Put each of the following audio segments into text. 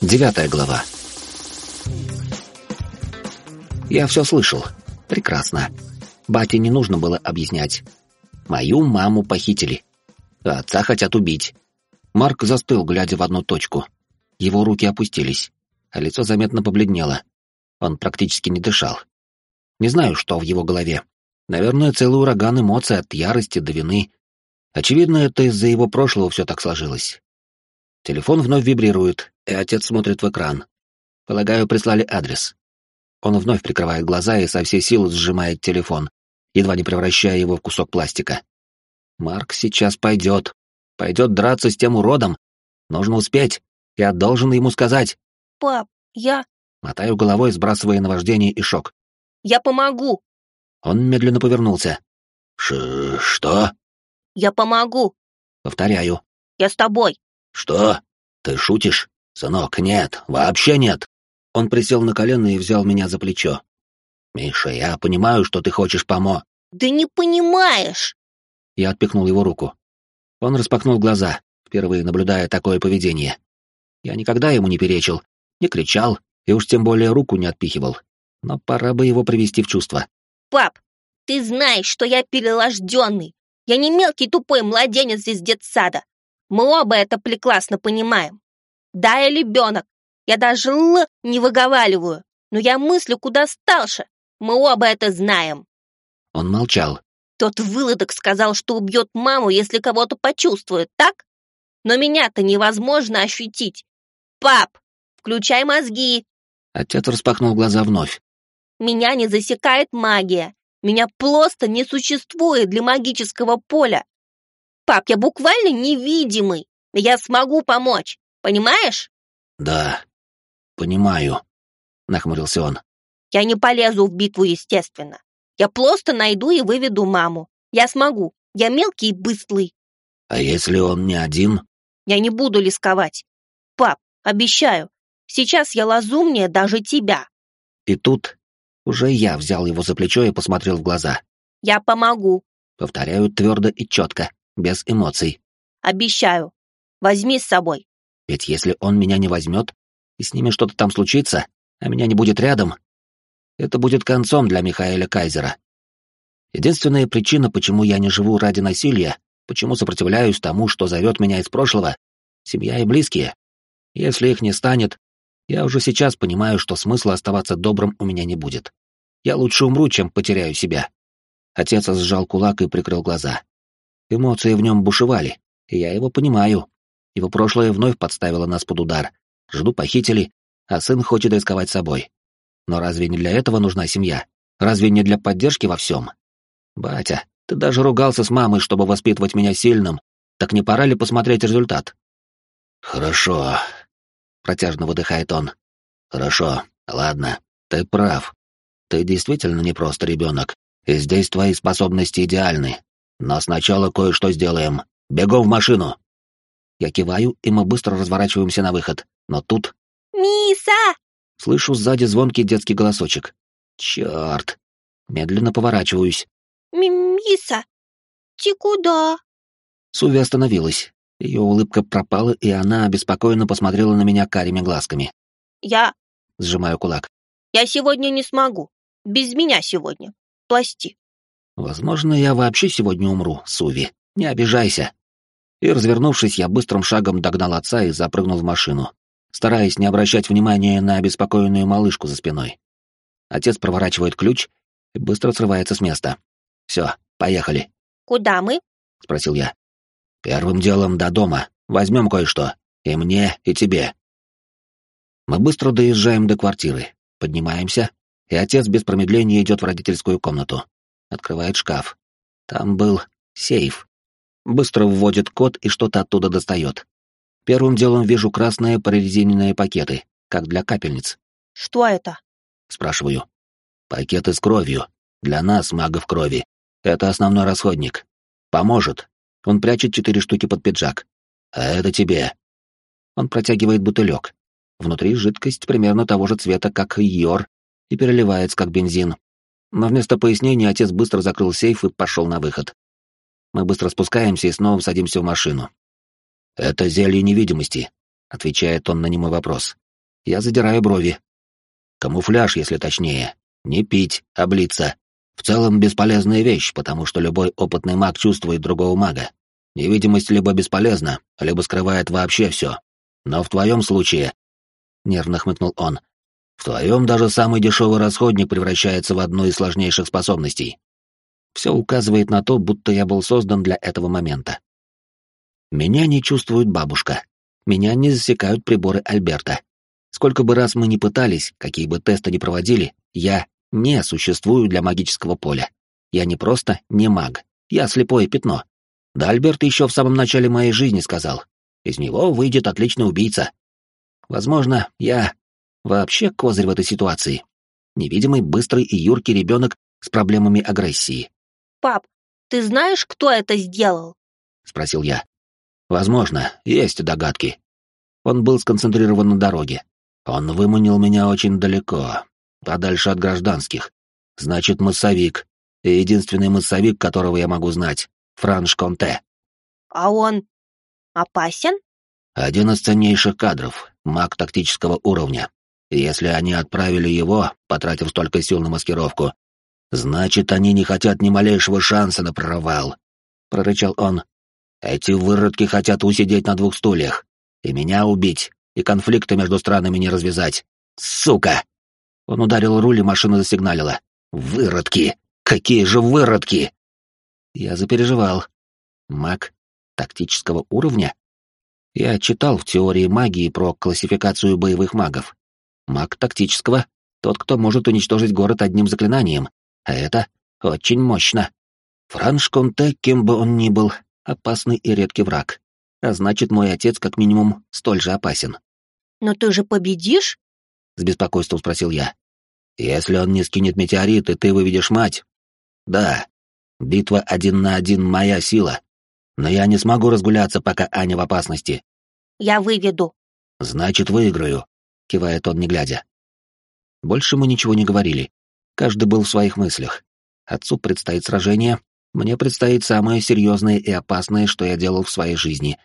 Девятая глава. Я все слышал. Прекрасно. Бате не нужно было объяснять. Мою маму похитили. А отца хотят убить. Марк застыл, глядя в одну точку. Его руки опустились, а лицо заметно побледнело. Он практически не дышал. Не знаю, что в его голове. Наверное, целый ураган эмоций от ярости до вины. Очевидно, это из-за его прошлого все так сложилось. Телефон вновь вибрирует, и отец смотрит в экран. Полагаю, прислали адрес. Он вновь прикрывает глаза и со всей силы сжимает телефон, едва не превращая его в кусок пластика. Марк сейчас пойдет. Пойдет драться с тем уродом. Нужно успеть. Я должен ему сказать. Пап, я... Мотаю головой, сбрасывая наваждение и шок. Я помогу. Он медленно повернулся. Ш что? Я помогу. Повторяю. Я с тобой. Что? Ты шутишь? Сынок, нет, вообще нет. Он присел на колено и взял меня за плечо. Миша, я понимаю, что ты хочешь помо... Да не понимаешь. Я отпихнул его руку. Он распахнул глаза, впервые наблюдая такое поведение. Я никогда ему не перечил, не кричал и уж тем более руку не отпихивал. Но пора бы его привести в чувство. Пап, ты знаешь, что я переложденный. Я не мелкий тупой младенец из детсада. Мы оба это прекрасно понимаем. Да, я ребенок. Я даже «л» не выговариваю. Но я мыслю куда старше. Мы оба это знаем. Он молчал. Тот вылодок сказал, что убьет маму, если кого-то почувствует, так? Но меня-то невозможно ощутить. Пап, включай мозги. Отец распахнул глаза вновь. Меня не засекает магия. Меня просто не существует для магического поля. Пап, я буквально невидимый. Я смогу помочь. Понимаешь? Да, понимаю, нахмурился он. Я не полезу в битву, естественно. Я просто найду и выведу маму. Я смогу. Я мелкий и быстрый. А если он не один? Я не буду рисковать. Пап, обещаю, сейчас я лазумнее даже тебя. И тут уже я взял его за плечо и посмотрел в глаза. Я помогу. Повторяю твердо и четко без эмоций. Обещаю. Возьми с собой. Ведь если он меня не возьмет, и с ними что-то там случится, а меня не будет рядом, это будет концом для Михаэля Кайзера. Единственная причина, почему я не живу ради насилия, почему сопротивляюсь тому, что зовет меня из прошлого, семья и близкие. Если их не станет, я уже сейчас понимаю, что смысла оставаться добрым у меня не будет. Я лучше умру, чем потеряю себя. Отец сжал кулак и прикрыл глаза. Эмоции в нем бушевали, и я его понимаю. Его прошлое вновь подставило нас под удар. Жду похитили, а сын хочет рисковать собой. Но разве не для этого нужна семья? Разве не для поддержки во всем? Батя, ты даже ругался с мамой, чтобы воспитывать меня сильным. Так не пора ли посмотреть результат? Хорошо. Протяжно выдыхает он. Хорошо, ладно, ты прав. Ты действительно не просто ребенок, и здесь твои способности идеальны. Но сначала кое-что сделаем. Бегом в машину!» Я киваю, и мы быстро разворачиваемся на выход. Но тут... «Миса!» Слышу сзади звонкий детский голосочек. «Чёрт!» Медленно поворачиваюсь. «Миса, ты куда?» Суви остановилась. Ее улыбка пропала, и она обеспокоенно посмотрела на меня карими глазками. «Я...» — сжимаю кулак. «Я сегодня не смогу. Без меня сегодня. Пласти. Возможно, я вообще сегодня умру, Суви. Не обижайся. И, развернувшись, я быстрым шагом догнал отца и запрыгнул в машину, стараясь не обращать внимания на обеспокоенную малышку за спиной. Отец проворачивает ключ и быстро срывается с места. Все, поехали. «Куда мы?» — спросил я. «Первым делом до дома. Возьмем кое-что. И мне, и тебе». Мы быстро доезжаем до квартиры, поднимаемся, и отец без промедления идет в родительскую комнату открывает шкаф. Там был сейф. Быстро вводит код и что-то оттуда достает. Первым делом вижу красные прорезиненные пакеты, как для капельниц. «Что это?» — спрашиваю. «Пакеты с кровью. Для нас, магов крови. Это основной расходник. Поможет. Он прячет четыре штуки под пиджак. А это тебе». Он протягивает бутылек. Внутри жидкость примерно того же цвета, как йор, и переливается, как бензин, но вместо пояснения отец быстро закрыл сейф и пошел на выход. Мы быстро спускаемся и снова садимся в машину. «Это зелье невидимости», — отвечает он на немой вопрос. Я задираю брови. Камуфляж, если точнее. Не пить, а блиться. В целом бесполезная вещь, потому что любой опытный маг чувствует другого мага. Невидимость либо бесполезна, либо скрывает вообще все. Но в твоем случае... Нервно хмыкнул он. В твоем даже самый дешевый расходник превращается в одну из сложнейших способностей. Все указывает на то, будто я был создан для этого момента. Меня не чувствует бабушка. Меня не засекают приборы Альберта. Сколько бы раз мы ни пытались, какие бы тесты ни проводили, я не существую для магического поля. Я не просто не маг, я слепое пятно. Да Альберт еще в самом начале моей жизни сказал, из него выйдет отличный убийца. Возможно, я вообще козырь в этой ситуации. Невидимый, быстрый и юркий ребенок с проблемами агрессии. «Пап, ты знаешь, кто это сделал?» — спросил я. «Возможно, есть догадки. Он был сконцентрирован на дороге. Он выманил меня очень далеко, подальше от гражданских. Значит, массовик. И единственный массовик, которого я могу знать — Франш Конте. А он опасен? Один из ценнейших кадров, маг тактического уровня. если они отправили его, потратив столько сил на маскировку, значит, они не хотят ни малейшего шанса на провал. Прорычал он. Эти выродки хотят усидеть на двух стульях. И меня убить, и конфликта между странами не развязать. Сука! Он ударил руль, и машина засигналила. «Выродки! Какие же выродки!» Я запереживал. Маг тактического уровня? Я читал в теории магии про классификацию боевых магов. Маг тактического — тот, кто может уничтожить город одним заклинанием, а это очень мощно. Франш Конте, кем бы он ни был, опасный и редкий враг. А значит, мой отец как минимум столь же опасен. «Но ты же победишь?» — с беспокойством спросил я. Если он не скинет метеорит, и ты выведешь мать... Да, битва один на один — моя сила. Но я не смогу разгуляться, пока Аня в опасности. Я выведу. Значит, выиграю, — кивает он, не глядя. Больше мы ничего не говорили. Каждый был в своих мыслях. Отцу предстоит сражение, мне предстоит самое серьезное и опасное, что я делал в своей жизни.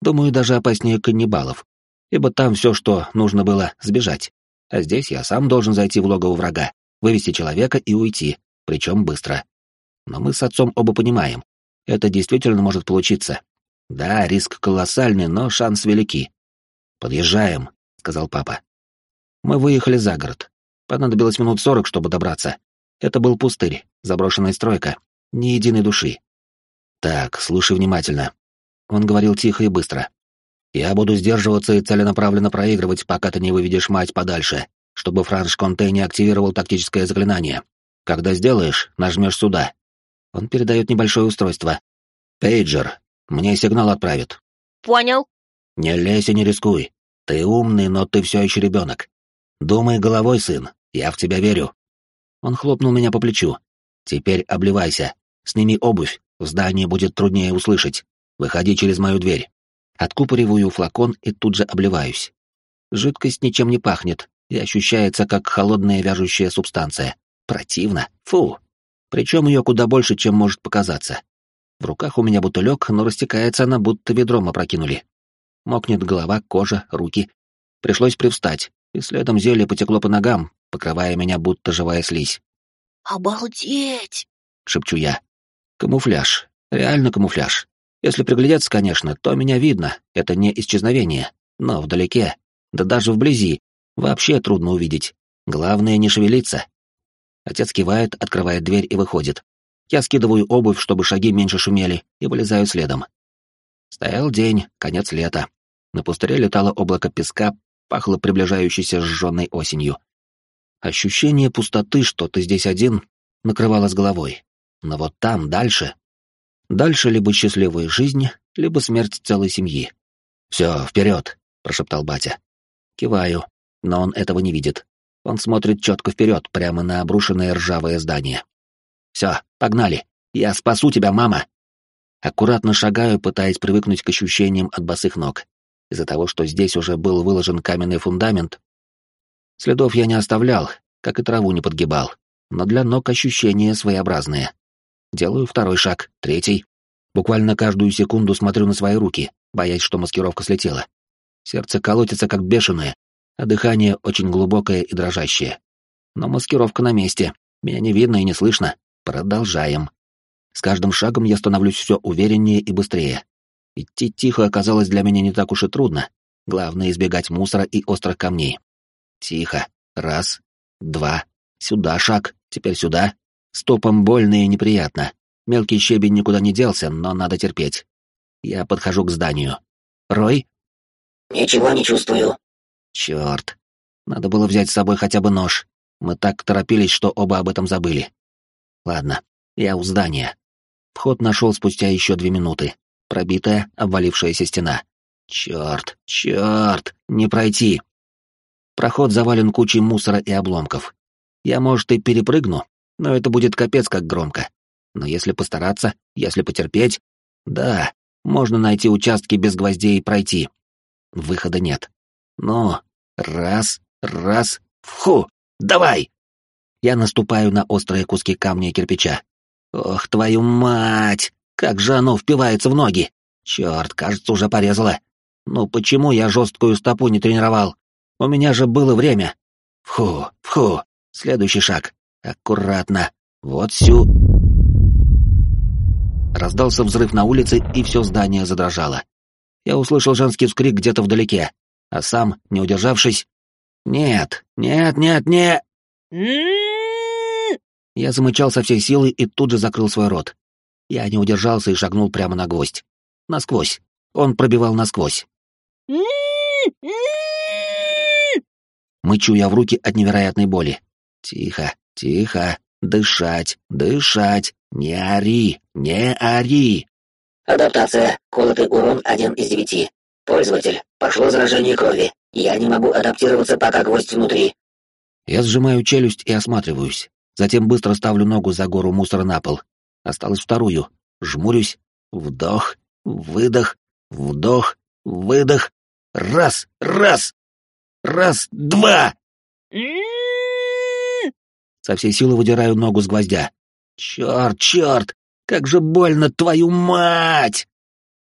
Думаю, даже опаснее каннибалов, ибо там все, что нужно было, сбежать. А здесь я сам должен зайти в логово врага, вывести человека и уйти, причем быстро. Но мы с отцом оба понимаем, это действительно может получиться. Да, риск колоссальный, но шанс велики. «Подъезжаем», — сказал папа. Мы выехали за город. Понадобилось минут сорок, чтобы добраться. Это был пустырь, заброшенная стройка, ни единой души. «Так, слушай внимательно». Он говорил тихо и быстро. Я буду сдерживаться и целенаправленно проигрывать, пока ты не выведешь мать подальше, чтобы Франш Конте не активировал тактическое заклинание. Когда сделаешь, нажмешь сюда. Он передает небольшое устройство. Пейджер. Мне сигнал отправит. Понял. Не лезь и не рискуй. Ты умный, но ты все еще ребенок. Думай головой, сын. Я в тебя верю. Он хлопнул меня по плечу. Теперь обливайся. Сними обувь. В здании будет труднее услышать. Выходи через мою дверь. Откупориваю флакон и тут же обливаюсь. Жидкость ничем не пахнет и ощущается как холодная вяжущая субстанция. Противно. Фу. Причем ее куда больше, чем может показаться. В руках у меня бутылек, но растекается она, будто ведром опрокинули. Мокнет голова, кожа, руки. Пришлось привстать, и следом зелье потекло по ногам, покрывая меня, будто живая слизь. «Обалдеть!» — шепчу я. Камуфляж. Реально камуфляж. Если приглядеться, конечно, то меня видно, это не исчезновение, но вдалеке, да даже вблизи, вообще трудно увидеть. Главное не шевелиться. Отец кивает, открывает дверь и выходит. Я скидываю обувь, чтобы шаги меньше шумели, и вылезаю следом. Стоял день, конец лета. На пустыре летало облако песка, пахло приближающейся сжженной осенью. Ощущение пустоты, что ты здесь один, накрывало с головой. Но вот там, дальше, Дальше либо счастливая жизнь, либо смерть целой семьи. «Все, вперед!» — прошептал батя. Киваю, но он этого не видит. Он смотрит четко вперед, прямо на обрушенное ржавое здание. «Все, погнали! Я спасу тебя, мама!» Аккуратно шагаю, пытаясь привыкнуть к ощущениям от босых ног. Из-за того, что здесь уже был выложен каменный фундамент, следов я не оставлял, как и траву не подгибал, но для ног ощущения своеобразные. Делаю второй шаг, третий. Буквально каждую секунду смотрю на свои руки, боясь, что маскировка слетела. Сердце колотится как бешеное, а дыхание очень глубокое и дрожащее. Но маскировка на месте, меня не видно и не слышно. Продолжаем. С каждым шагом я становлюсь все увереннее и быстрее. Идти тихо оказалось для меня не так уж и трудно. Главное — избегать мусора и острых камней. Тихо. Раз, два. Сюда шаг, теперь сюда. Стопом больно и неприятно. Мелкий щебень никуда не делся, но надо терпеть. Я подхожу к зданию. «Рой?» «Ничего не чувствую». «Черт. Надо было взять с собой хотя бы нож. Мы так торопились, что оба об этом забыли. Ладно, я у здания. Вход нашел спустя еще две минуты. Пробитая, обвалившаяся стена. Черт, черт, не пройти. Проход завален кучей мусора и обломков. Я, может, и перепрыгну, но это будет капец как громко. Но если постараться, если потерпеть, да, можно найти участки без гвоздей и пройти. Выхода нет. Но раз, раз, фу, давай! Я наступаю на острые куски камня и кирпича. Ох, твою мать! Как же оно впивается в ноги! Черт, кажется, уже порезало. Ну почему я жесткую стопу не тренировал? У меня же было время. Фу, фу. Следующий шаг. Аккуратно. Вот сю... Раздался взрыв на улице, и все здание задрожало. Я услышал женский вскрик где-то вдалеке, а сам, не удержавшись... «Нет, нет, нет, нет!» Я замычал со всей силы и тут же закрыл свой рот. Я не удержался и шагнул прямо на гвоздь. Насквозь. Он пробивал насквозь. Мычу я в руки от невероятной боли. Тихо, тихо, дышать, дышать, не ори, не ори. Адаптация. Колотый урон один из девяти. Пользователь. Пошло заражение крови. Я не могу адаптироваться, пока гвоздь внутри. Я сжимаю челюсть и осматриваюсь. Затем быстро ставлю ногу за гору мусора на пол. Осталось вторую. Жмурюсь. Вдох, выдох, вдох, выдох. Раз, раз, раз, два. Со всей силы выдираю ногу с гвоздя. Черт, черт, как же больно, твою мать!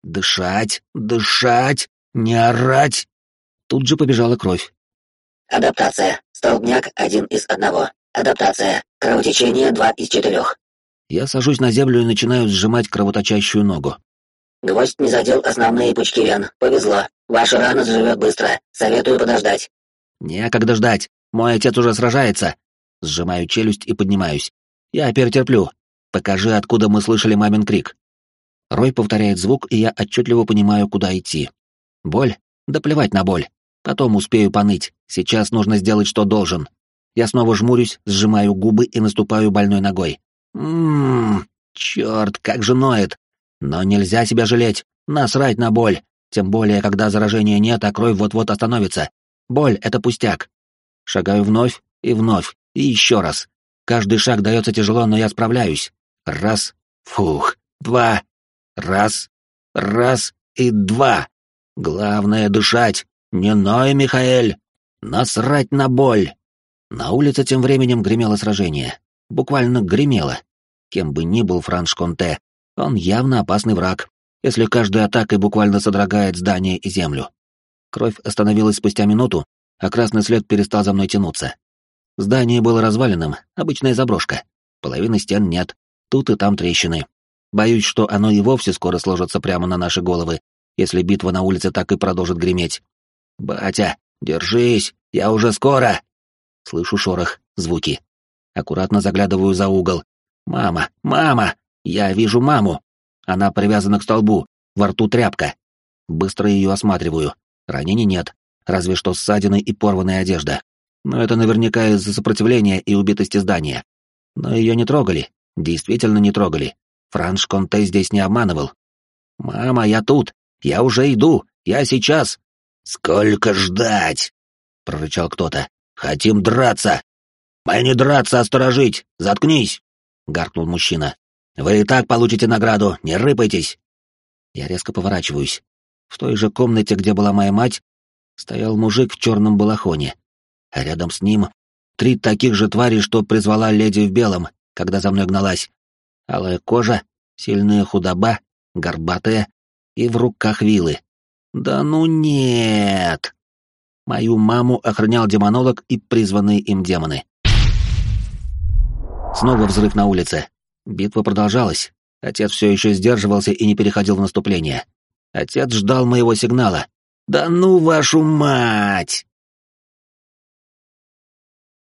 Дышать, дышать, не орать. Тут же побежала кровь. Адаптация. Столбняк один из одного. Адаптация. Кровотечение два из четырех. Я сажусь на землю и начинаю сжимать кровоточащую ногу. Гвоздь не задел основные пучки вен. Повезло. Ваша рана заживет быстро. Советую подождать. Некогда ждать. Мой отец уже сражается. Сжимаю челюсть и поднимаюсь. Я перетерплю. Покажи, откуда мы слышали мамин крик. Рой повторяет звук, и я отчетливо понимаю, куда идти. Боль? Да плевать на боль. Потом успею поныть. Сейчас нужно сделать, что должен. Я снова жмурюсь, сжимаю губы и наступаю больной ногой. Ммм, черт, как же ноет. Но нельзя себя жалеть, насрать на боль. Тем более, когда заражения нет, а кровь вот-вот остановится. Боль — это пустяк. Шагаю вновь и вновь, и еще раз. Каждый шаг дается тяжело, но я справляюсь. Раз, фух, два, раз, раз и два. Главное — дышать. Не ной, Михаэль. Насрать на боль. На улице тем временем гремело сражение. Буквально гремело. Кем бы ни был Франш Конте, он явно опасный враг, если каждой атакой буквально содрогает здание и землю. Кровь остановилась спустя минуту, а красный след перестал за мной тянуться. Здание было разваленным, обычная заброшка. Половины стен нет, тут и там трещины. Боюсь, что оно и вовсе скоро сложится прямо на наши головы, если битва на улице так и продолжит греметь. «Батя, держись, я уже скоро!» Слышу шорох, звуки. Аккуратно заглядываю за угол. «Мама! Мама! Я вижу маму! Она привязана к столбу, во рту тряпка. Быстро ее осматриваю. Ранений нет, разве что ссадины и порванная одежда. Но это наверняка из-за сопротивления и убитости здания. Но ее не трогали, действительно не трогали. Франш Конте здесь не обманывал. «Мама, я тут! Я уже иду! Я сейчас!» «Сколько ждать?» — прорычал кто-то. «Хотим драться!» «Мы не драться, а сторожить! Заткнись!» — гаркнул мужчина. «Вы и так получите награду, не рыпайтесь!» Я резко поворачиваюсь. В той же комнате, где была моя мать, стоял мужик в черном балахоне, а рядом с ним три таких же твари, что призвала леди в белом, когда за мной гналась. Алая кожа, сильная худоба, горбатая и в руках вилы. Да ну нет! Мою маму охранял демонолог и призванные им демоны. Снова взрыв на улице. Битва продолжалась. Отец все еще сдерживался и не переходил в наступление. Отец ждал моего сигнала. «Да ну вашу мать!»